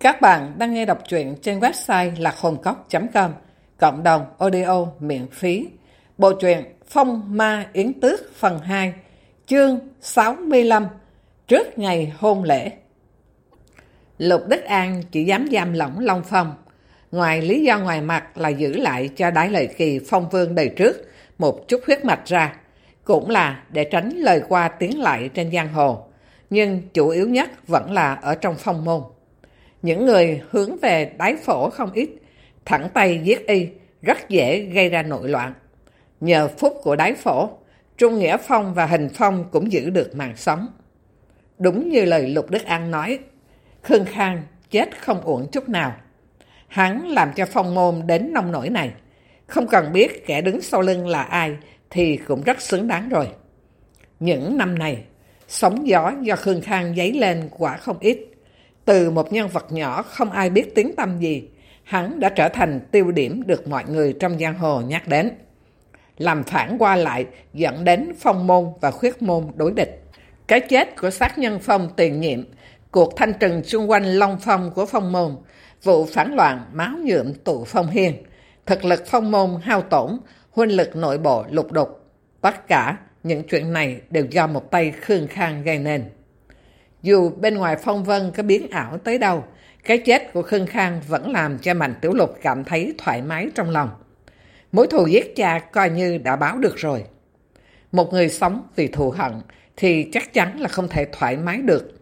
Các bạn đang nghe đọc truyện trên website lạc hồn cốc.com Cộng đồng audio miễn phí. Bộ truyện Phong Ma Yến Tước phần 2 Chương 65 Trước ngày hôn lễ. Lục Đức An chỉ dám giam lỏng Long Phong. Ngoài lý do ngoài mặt là giữ lại cho đái lợi kỳ phong vương đời trước một chút huyết mạch ra, Cũng là để tránh lời qua tiếng lại trên giang hồ. Nhưng chủ yếu nhất vẫn là ở trong phong môn những người hướng về đáy phổ không ít, thẳng tay giết y, rất dễ gây ra nội loạn. Nhờ phúc của đáy phổ, Trung Nghĩa Phong và Hình Phong cũng giữ được mạng sống. Đúng như lời Lục Đức An nói, Khương Khang chết không uổng chút nào. Hắn làm cho phong môn đến nông nổi này. Không cần biết kẻ đứng sau lưng là ai thì cũng rất xứng đáng rồi. Những năm này, sóng gió do Khương Khang dấy lên quả không ít. Từ một nhân vật nhỏ không ai biết tiếng tâm gì, hắn đã trở thành tiêu điểm được mọi người trong giang hồ nhắc đến. Làm phản qua lại dẫn đến phong môn và khuyết môn đối địch. Cái chết của sát nhân phong tiền nhiệm, cuộc thanh trừng xung quanh long phong của phong môn, vụ phản loạn máu nhuộm tụ phong hiên, thực lực phong môn hao tổn, huynh lực nội bộ lục đục. Tất cả những chuyện này đều do một tay Khương Khang gây nên. Dù bên ngoài phong vân có biến ảo tới đâu, cái chết của Khương Khang vẫn làm cho Mạnh Tiểu Lục cảm thấy thoải mái trong lòng. Mối thù giết cha coi như đã báo được rồi. Một người sống vì thù hận thì chắc chắn là không thể thoải mái được.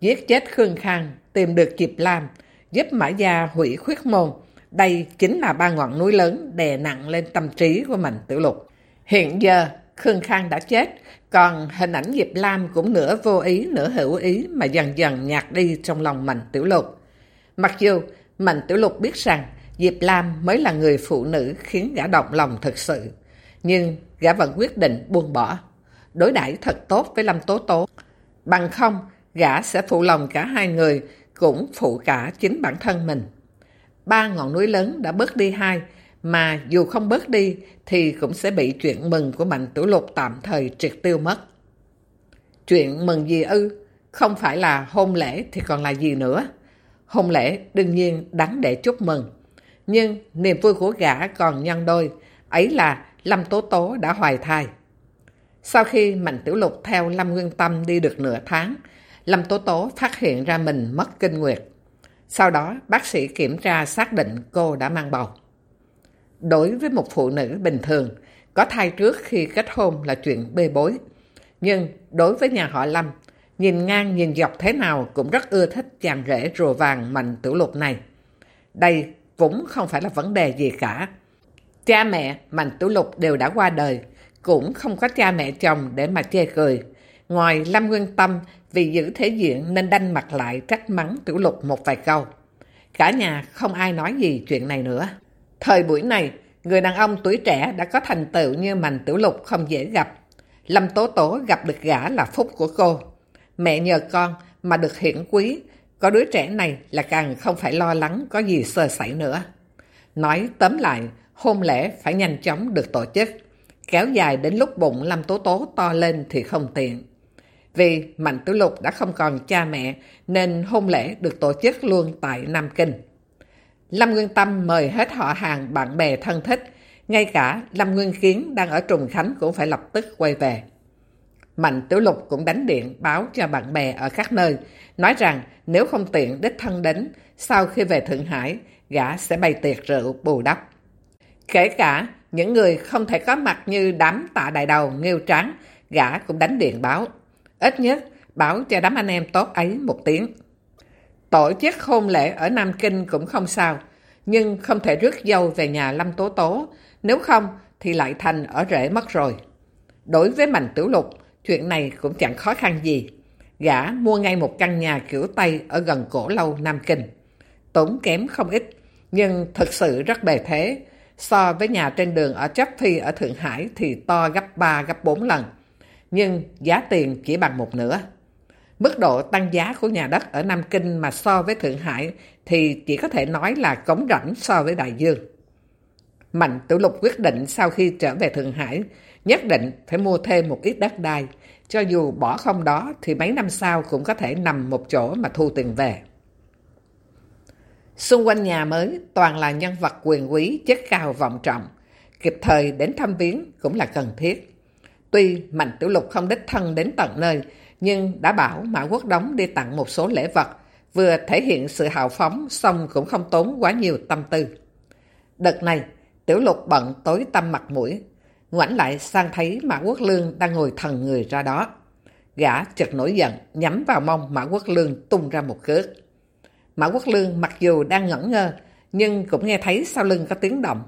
Giết chết Khương Khang, tìm được Diệp Lam, giúp Mã Gia hủy khuyết môn. Đây chính là ba ngọn núi lớn đè nặng lên tâm trí của Mạnh Tiểu Lục. Hiện giờ, Khương Khang đã chết, còn hình ảnh Diệp Lam cũng nửa vô ý nửa hữu ý mà dần dần nhạt đi trong lòng Mạnh Tiểu Lục. Mặc dù Mạnh Tiểu Lục biết rằng Diệp Lam mới là người phụ nữ khiến gã động lòng thật sự, nhưng gã vẫn quyết định buông bỏ, đối đãi thật tốt với Lâm Tố Tố. Bằng không, gã sẽ phụ lòng cả hai người, cũng phụ cả chính bản thân mình. Ba ngọn núi lớn đã bớt đi hai, mà dù không bớt đi thì cũng sẽ bị chuyện mừng của Mạnh Tiểu Lục tạm thời triệt tiêu mất. Chuyện mừng gì ư? Không phải là hôn lễ thì còn là gì nữa. Hôn lễ đương nhiên đáng để chúc mừng. Nhưng niềm vui của gã còn nhân đôi, ấy là Lâm Tố Tố đã hoài thai. Sau khi Mạnh Tiểu Lục theo Lâm Nguyên Tâm đi được nửa tháng, Lâm Tố Tố phát hiện ra mình mất kinh nguyệt. Sau đó, bác sĩ kiểm tra xác định cô đã mang bầu. Đối với một phụ nữ bình thường, có thai trước khi kết hôn là chuyện bê bối. Nhưng đối với nhà họ Lâm, nhìn ngang nhìn dọc thế nào cũng rất ưa thích chàng rể rùa vàng mạnh tiểu lục này. Đây cũng không phải là vấn đề gì cả. Cha mẹ mạnh tiểu lục đều đã qua đời, cũng không có cha mẹ chồng để mà chê cười. Ngoài Lâm Nguyên Tâm vì giữ thế diện nên đanh mặt lại trách mắng tiểu lục một vài câu. Cả nhà không ai nói gì chuyện này nữa. Thời buổi này, người đàn ông tuổi trẻ đã có thành tựu như Mạnh Tiểu Lục không dễ gặp. Lâm Tố Tố gặp được gã là phúc của cô. Mẹ nhờ con mà được hiển quý, có đứa trẻ này là càng không phải lo lắng có gì sơ sẩy nữa. Nói tóm lại, hôn lễ phải nhanh chóng được tổ chức. Kéo dài đến lúc bụng Lâm Tố Tố to lên thì không tiện. Vì Mạnh Tiểu Lục đã không còn cha mẹ nên hôn lễ được tổ chức luôn tại Nam Kinh. Lâm Nguyên Tâm mời hết họ hàng, bạn bè thân thích. Ngay cả Lâm Nguyên Kiến đang ở Trùng Khánh cũng phải lập tức quay về. Mạnh Tiểu Lục cũng đánh điện báo cho bạn bè ở các nơi, nói rằng nếu không tiện đích thân đến, sau khi về Thượng Hải, gã sẽ bày tiệc rượu bù đắp. Kể cả những người không thể có mặt như đám tạ đại đầu, nghêu tráng, gã cũng đánh điện báo. Ít nhất, báo cho đám anh em tốt ấy một tiếng. Tổ chức hôn lễ ở Nam Kinh cũng không sao, nhưng không thể rước dâu về nhà Lâm Tố Tố, nếu không thì lại thành ở rễ mất rồi. Đối với Mạnh Tiểu Lục, chuyện này cũng chẳng khó khăn gì. Gã mua ngay một căn nhà kiểu Tây ở gần cổ lâu Nam Kinh. Tốn kém không ít, nhưng thực sự rất bề thế. So với nhà trên đường ở Chấp Phi ở Thượng Hải thì to gấp 3, gấp 4 lần. Nhưng giá tiền chỉ bằng một nửa. Mức độ tăng giá của nhà đất ở Nam Kinh mà so với Thượng Hải thì chỉ có thể nói là cống rãnh so với Đại Dương. Mạnh Tiểu Lục quyết định sau khi trở về Thượng Hải nhất định phải mua thêm một ít đất đai. Cho dù bỏ không đó thì mấy năm sau cũng có thể nằm một chỗ mà thu tiền về. Xung quanh nhà mới toàn là nhân vật quyền quý chất cao vọng trọng. Kịp thời đến thăm viếng cũng là cần thiết. Tuy Mạnh Tiểu Lục không đích thân đến tận nơi, nhưng đã bảo Mã Quốc Đống đi tặng một số lễ vật, vừa thể hiện sự hào phóng, xong cũng không tốn quá nhiều tâm tư. Đợt này, Tiểu Lục bận tối tâm mặt mũi, ngoảnh lại sang thấy Mã Quốc Lương đang ngồi thần người ra đó. Gã chợt nổi giận, nhắm vào mông Mã Quốc Lương tung ra một cước. Mã Quốc Lương mặc dù đang ngẩn ngơ, nhưng cũng nghe thấy sau lưng có tiếng động.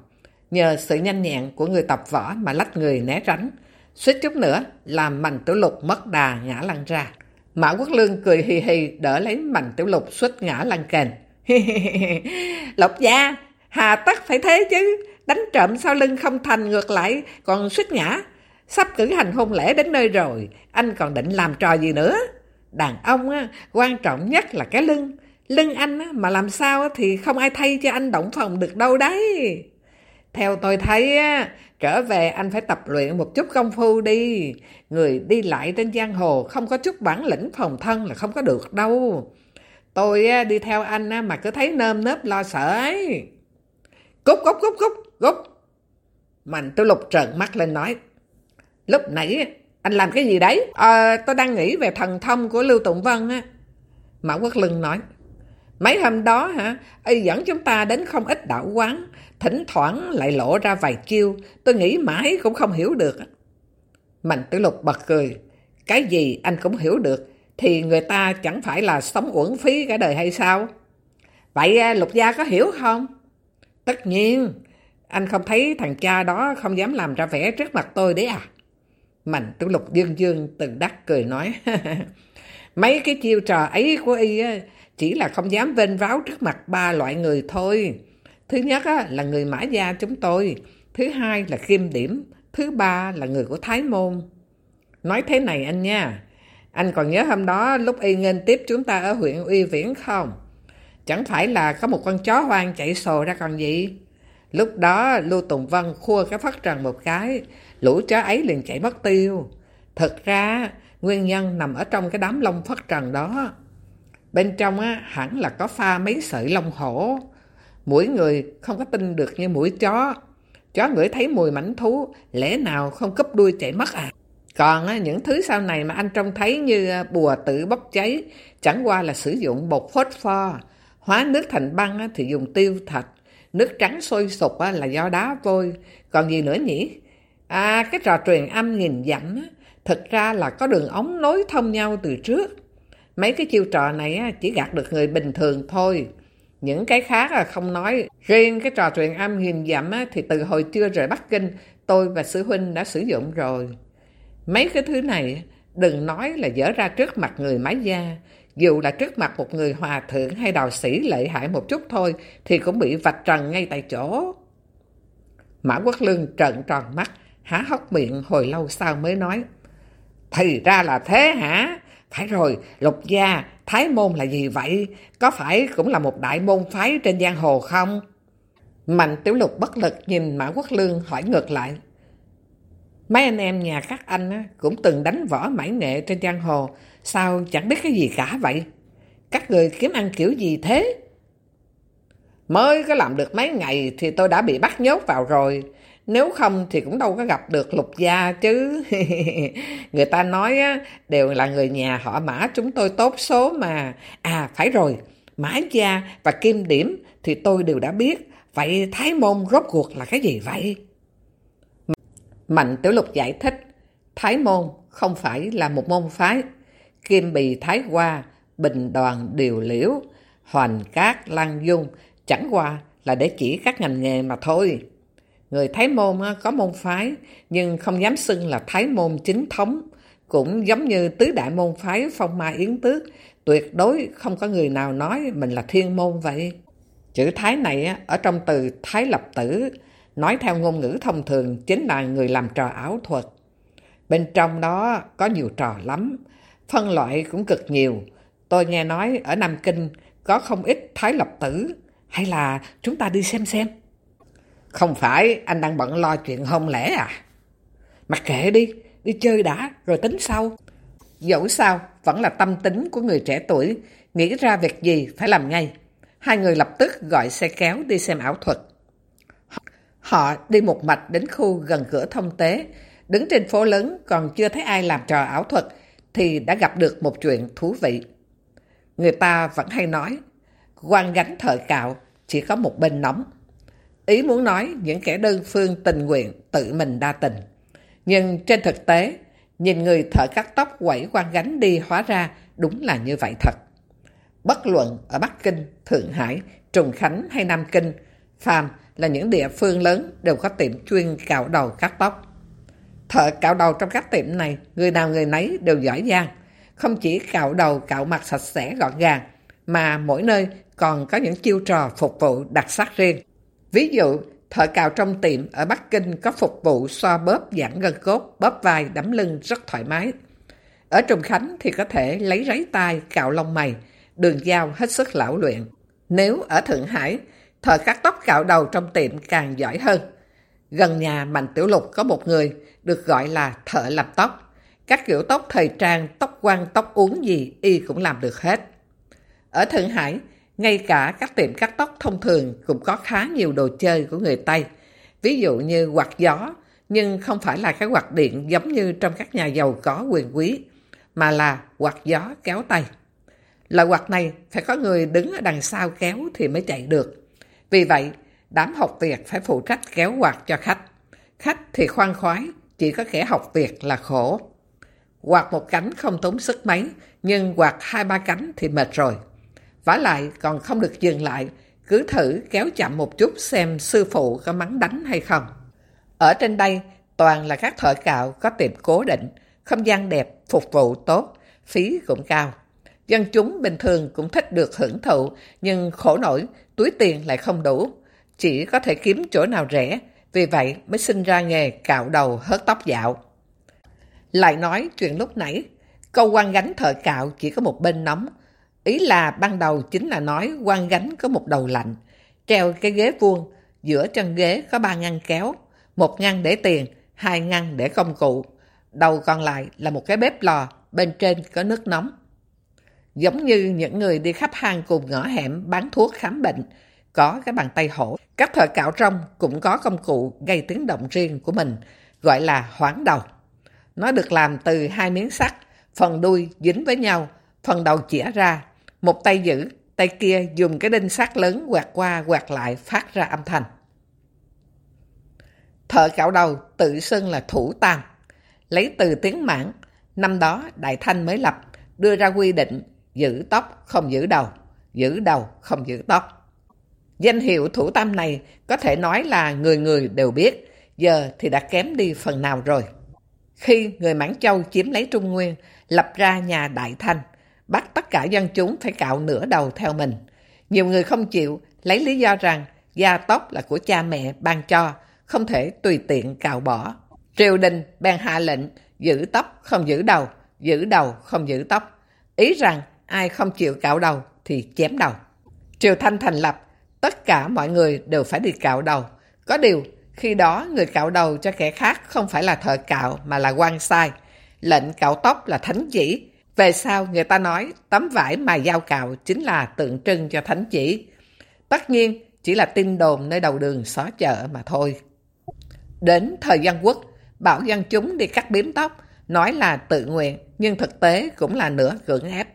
Nhờ sự nhanh nhẹn của người tập võ mà lách người né tránh, suýt chút nữa làm Mạnh Tiểu Lục mất đà ngã lăn ra. Mã Quốc Lương cười hì hì đỡ lấy Mạnh Tiểu Lục suýt ngã lăn kền. Lộc gia, hà tất phải thế chứ, đánh trộm sau lưng không thành ngược lại còn suýt ngã. Sắp cử hành hôn lễ đến nơi rồi, anh còn định làm trò gì nữa? Đàn ông á, quan trọng nhất là cái lưng. Lưng anh á, mà làm sao thì không ai thay cho anh động phòng được đâu đấy. Theo tôi thấy á, trở về anh phải tập luyện một chút công phu đi. Người đi lại trên giang hồ không có chút bản lĩnh phòng thân là không có được đâu. Tôi á, đi theo anh á, mà cứ thấy nơm nớp lo sợ ấy. Cúc, cúc, cúc, cúc, cúc. Mạnh tôi lục trợn mắt lên nói. Lúc nãy anh làm cái gì đấy? À, tôi đang nghĩ về thần thông của Lưu Tụng Vân á. Mã Quốc Lưng nói. Mấy hôm đó hả, y dẫn chúng ta đến không ít đạo quán, thỉnh thoảng lại lộ ra vài chiêu, tôi nghĩ mãi cũng không hiểu được. Mạnh tử lục bật cười, cái gì anh cũng hiểu được, thì người ta chẳng phải là sống uổng phí cả đời hay sao? Vậy à, lục gia có hiểu không? Tất nhiên, anh không thấy thằng cha đó không dám làm ra vẻ trước mặt tôi đấy à? Mạnh tử lục dương dương từ đắc cười nói, mấy cái chiêu trò ấy của y á, chỉ là không dám vênh váo trước mặt ba loại người thôi. Thứ nhất á, là người mã gia chúng tôi, thứ hai là kim điểm, thứ ba là người của Thái Môn. Nói thế này anh nha, anh còn nhớ hôm đó lúc y nghênh tiếp chúng ta ở huyện Uy Viễn không? Chẳng phải là có một con chó hoang chạy sồ ra còn gì? Lúc đó Lưu Tùng Vân khua cái phát trần một cái, lũ chó ấy liền chạy mất tiêu. Thật ra, nguyên nhân nằm ở trong cái đám lông phát trần đó. Bên trong á, hẳn là có pha mấy sợi lông hổ. Mỗi người không có tin được như mũi chó. Chó ngửi thấy mùi mảnh thú, lẽ nào không cúp đuôi chạy mất à? Còn á, những thứ sau này mà anh trông thấy như bùa tự bốc cháy, chẳng qua là sử dụng bột phốt pho. Hóa nước thành băng á, thì dùng tiêu thạch. Nước trắng sôi sục á, là do đá vôi. Còn gì nữa nhỉ? À, cái trò truyền âm nghìn dặm á, thực ra là có đường ống nối thông nhau từ trước. Mấy cái chiêu trò này chỉ gạt được người bình thường thôi. Những cái khác là không nói. Riêng cái trò truyền âm hiền dặm thì từ hồi chưa rời Bắc Kinh, tôi và sư huynh đã sử dụng rồi. Mấy cái thứ này đừng nói là dở ra trước mặt người mái gia. Dù là trước mặt một người hòa thượng hay đạo sĩ lợi hại một chút thôi thì cũng bị vạch trần ngay tại chỗ. Mã Quốc Lương trợn tròn mắt, há hốc miệng hồi lâu sau mới nói. Thì ra là thế hả? Phải rồi, lục gia, thái môn là gì vậy? Có phải cũng là một đại môn phái trên giang hồ không? Mạnh tiểu lục bất lực nhìn Mã Quốc Lương hỏi ngược lại. Mấy anh em nhà các anh cũng từng đánh võ mãi nghệ trên giang hồ, sao chẳng biết cái gì cả vậy? Các người kiếm ăn kiểu gì thế? Mới có làm được mấy ngày thì tôi đã bị bắt nhốt vào rồi. Nếu không thì cũng đâu có gặp được lục gia chứ. người ta nói á, đều là người nhà họ mã chúng tôi tốt số mà. À phải rồi, mã gia và kim điểm thì tôi đều đã biết. Vậy thái môn rốt cuộc là cái gì vậy? Mạnh tiểu lục giải thích. Thái môn không phải là một môn phái. Kim bì thái hoa, bình đoàn điều liễu, hoành cát lan dung chẳng qua là để chỉ các ngành nghề mà thôi. Người Thái Môn có môn phái, nhưng không dám xưng là Thái Môn chính thống. Cũng giống như tứ đại môn phái phong ma yến tước, tuyệt đối không có người nào nói mình là thiên môn vậy. Chữ Thái này ở trong từ Thái Lập Tử, nói theo ngôn ngữ thông thường chính là người làm trò ảo thuật. Bên trong đó có nhiều trò lắm, phân loại cũng cực nhiều. Tôi nghe nói ở Nam Kinh có không ít Thái Lập Tử, hay là chúng ta đi xem xem? Không phải anh đang bận lo chuyện hôn lễ à? Mặc kệ đi, đi chơi đã rồi tính sau. Dẫu sao vẫn là tâm tính của người trẻ tuổi, nghĩ ra việc gì phải làm ngay. hai người lập tức gọi xe kéo đi xem ảo thuật. Họ đi một mạch đến khu gần cửa thông tế, đứng trên phố lớn còn chưa thấy ai làm trò ảo thuật thì đã gặp được một chuyện thú vị. Người ta vẫn hay nói, quan gánh thợ cạo chỉ có một bên nóng. Ý muốn nói những kẻ đơn phương tình nguyện tự mình đa tình. Nhưng trên thực tế, nhìn người thợ cắt tóc quẩy quan gánh đi hóa ra đúng là như vậy thật. Bất luận ở Bắc Kinh, Thượng Hải, Trùng Khánh hay Nam Kinh, Phàm là những địa phương lớn đều có tiệm chuyên cạo đầu cắt tóc. Thợ cạo đầu trong các tiệm này, người nào người nấy đều giỏi giang. Không chỉ cạo đầu cạo mặt sạch sẽ gọn gàng, mà mỗi nơi còn có những chiêu trò phục vụ đặc sắc riêng. Ví dụ, thợ cào trong tiệm ở Bắc Kinh có phục vụ xoa bóp giãn gân cốt, bóp vai, đấm lưng rất thoải mái. Ở Trùng Khánh thì có thể lấy ráy tai, cạo lông mày, đường dao hết sức lão luyện. Nếu ở Thượng Hải, thợ cắt tóc cạo đầu trong tiệm càng giỏi hơn. Gần nhà Mạnh Tiểu Lục có một người được gọi là thợ làm tóc. Các kiểu tóc thời trang, tóc quăng, tóc uống gì y cũng làm được hết. Ở Thượng Hải, ngay cả các tiệm cắt tóc thông thường cũng có khá nhiều đồ chơi của người Tây. Ví dụ như quạt gió, nhưng không phải là cái quạt điện giống như trong các nhà giàu có quyền quý, mà là quạt gió kéo tay. Loại quạt này phải có người đứng ở đằng sau kéo thì mới chạy được. Vì vậy, đám học việc phải phụ trách kéo quạt cho khách. Khách thì khoan khoái, chỉ có kẻ học việc là khổ. Quạt một cánh không tốn sức mấy, nhưng quạt hai ba cánh thì mệt rồi vả lại còn không được dừng lại, cứ thử kéo chậm một chút xem sư phụ có mắng đánh hay không. Ở trên đây, toàn là các thợ cạo có tiệm cố định, không gian đẹp, phục vụ tốt, phí cũng cao. Dân chúng bình thường cũng thích được hưởng thụ, nhưng khổ nổi, túi tiền lại không đủ. Chỉ có thể kiếm chỗ nào rẻ, vì vậy mới sinh ra nghề cạo đầu hớt tóc dạo. Lại nói chuyện lúc nãy, câu quan gánh thợ cạo chỉ có một bên nóng, Ý là ban đầu chính là nói quan gánh có một đầu lạnh, treo cái ghế vuông, giữa chân ghế có ba ngăn kéo, một ngăn để tiền, hai ngăn để công cụ. Đầu còn lại là một cái bếp lò, bên trên có nước nóng. Giống như những người đi khắp hang cùng ngõ hẻm bán thuốc khám bệnh, có cái bàn tay hổ. Các thợ cạo trong cũng có công cụ gây tiếng động riêng của mình, gọi là hoáng đầu. Nó được làm từ hai miếng sắt, phần đuôi dính với nhau, phần đầu chĩa ra, một tay giữ, tay kia dùng cái đinh sắt lớn quạt qua quạt lại phát ra âm thanh. Thợ cạo đầu tự xưng là thủ tam, lấy từ tiếng mãn. Năm đó Đại Thanh mới lập, đưa ra quy định giữ tóc không giữ đầu, giữ đầu không giữ tóc. Danh hiệu thủ tam này có thể nói là người người đều biết, giờ thì đã kém đi phần nào rồi. Khi người Mãn Châu chiếm lấy Trung Nguyên, lập ra nhà Đại Thanh, bắt tất cả dân chúng phải cạo nửa đầu theo mình. Nhiều người không chịu, lấy lý do rằng da tóc là của cha mẹ ban cho, không thể tùy tiện cạo bỏ. Triều đình ban hạ lệnh giữ tóc không giữ đầu, giữ đầu không giữ tóc. Ý rằng ai không chịu cạo đầu thì chém đầu. Triều Thanh thành lập, tất cả mọi người đều phải đi cạo đầu. Có điều, khi đó người cạo đầu cho kẻ khác không phải là thợ cạo mà là quan sai. Lệnh cạo tóc là thánh chỉ, về sau người ta nói tấm vải mà dao cạo chính là tượng trưng cho thánh chỉ. Tất nhiên chỉ là tin đồn nơi đầu đường xó chợ mà thôi. Đến thời gian quốc, bảo dân chúng đi cắt biếm tóc, nói là tự nguyện nhưng thực tế cũng là nửa cưỡng ép.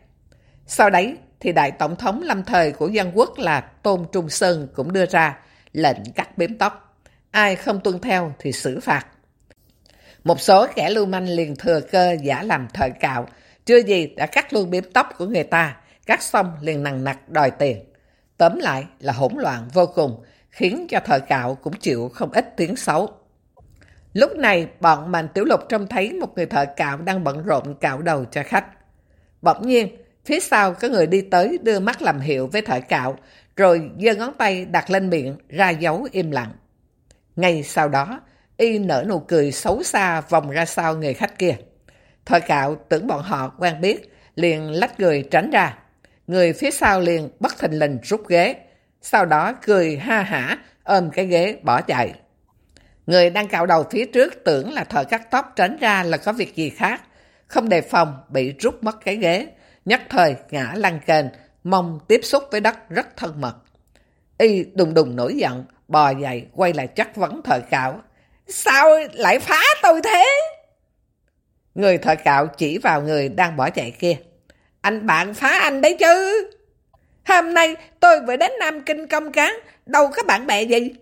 Sau đấy thì đại tổng thống lâm thời của dân quốc là Tôn Trung Sơn cũng đưa ra lệnh cắt biếm tóc. Ai không tuân theo thì xử phạt. Một số kẻ lưu manh liền thừa cơ giả làm thời cạo, chưa gì đã cắt luôn biếm tóc của người ta, cắt xong liền nặng nặc đòi tiền. Tóm lại là hỗn loạn vô cùng, khiến cho thợ cạo cũng chịu không ít tiếng xấu. Lúc này, bọn Mạnh Tiểu Lục trông thấy một người thợ cạo đang bận rộn cạo đầu cho khách. Bỗng nhiên, phía sau có người đi tới đưa mắt làm hiệu với thợ cạo, rồi giơ ngón tay đặt lên miệng, ra dấu im lặng. Ngay sau đó, y nở nụ cười xấu xa vòng ra sau người khách kia. Thời cạo tưởng bọn họ quen biết, liền lách người tránh ra. Người phía sau liền bất thình lình rút ghế, sau đó cười ha hả, ôm cái ghế bỏ chạy. Người đang cạo đầu phía trước tưởng là thợ cắt tóc tránh ra là có việc gì khác, không đề phòng bị rút mất cái ghế, nhất thời ngã lăn kền, mong tiếp xúc với đất rất thân mật. Y đùng đùng nổi giận, bò dậy quay lại chất vấn thợ cạo. Sao lại phá tôi thế? Người thợ cạo chỉ vào người đang bỏ chạy kia. Anh bạn phá anh đấy chứ. Hôm nay tôi vừa đến Nam Kinh công cán, đâu có bạn bè gì.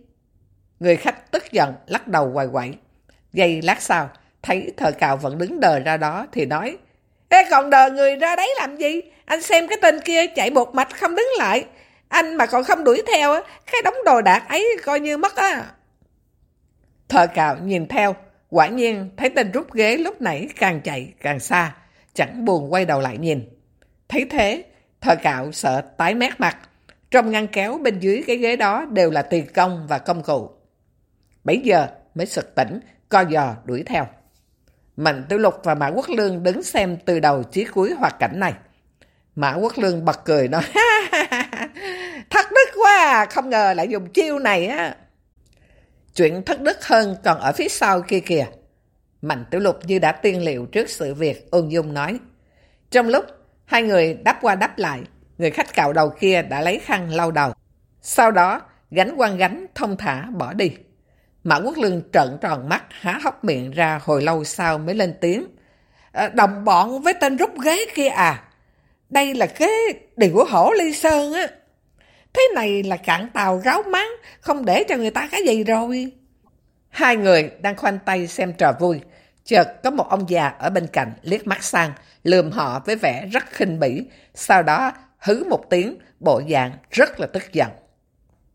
Người khách tức giận, lắc đầu quài quậy. Giây lát sau, thấy thợ cạo vẫn đứng đờ ra đó thì nói Ê còn đờ người ra đấy làm gì? Anh xem cái tên kia chạy một mạch không đứng lại. Anh mà còn không đuổi theo, cái đống đồ đạc ấy coi như mất á. Thợ cạo nhìn theo, quả nhiên thấy tên rút ghế lúc nãy càng chạy càng xa, chẳng buồn quay đầu lại nhìn. Thấy thế, thợ cạo sợ tái mét mặt. Trong ngăn kéo bên dưới cái ghế đó đều là tiền công và công cụ. Bây giờ mới sực tỉnh, co giò đuổi theo. Mạnh Tiểu Lục và Mã Quốc Lương đứng xem từ đầu chí cuối hoạt cảnh này. Mã Quốc Lương bật cười nói, Thật đức quá, không ngờ lại dùng chiêu này á. Chuyện thất đức hơn còn ở phía sau kia kìa. Mạnh Tiểu Lục như đã tiên liệu trước sự việc, ôn dung nói. Trong lúc hai người đắp qua đắp lại, người khách cạo đầu kia đã lấy khăn lau đầu. Sau đó, gánh quăng gánh, thông thả bỏ đi. Mã Quốc Lương trợn tròn mắt, há hốc miệng ra hồi lâu sau mới lên tiếng. À, đồng bọn với tên rút ghế kia à? Đây là cái của hổ ly sơn á. Thế này là cạn tàu ráo mắng, không để cho người ta cái gì rồi. Hai người đang khoanh tay xem trò vui. Chợt có một ông già ở bên cạnh liếc mắt sang, lườm họ với vẻ rất khinh bỉ. Sau đó hứ một tiếng, bộ dạng rất là tức giận.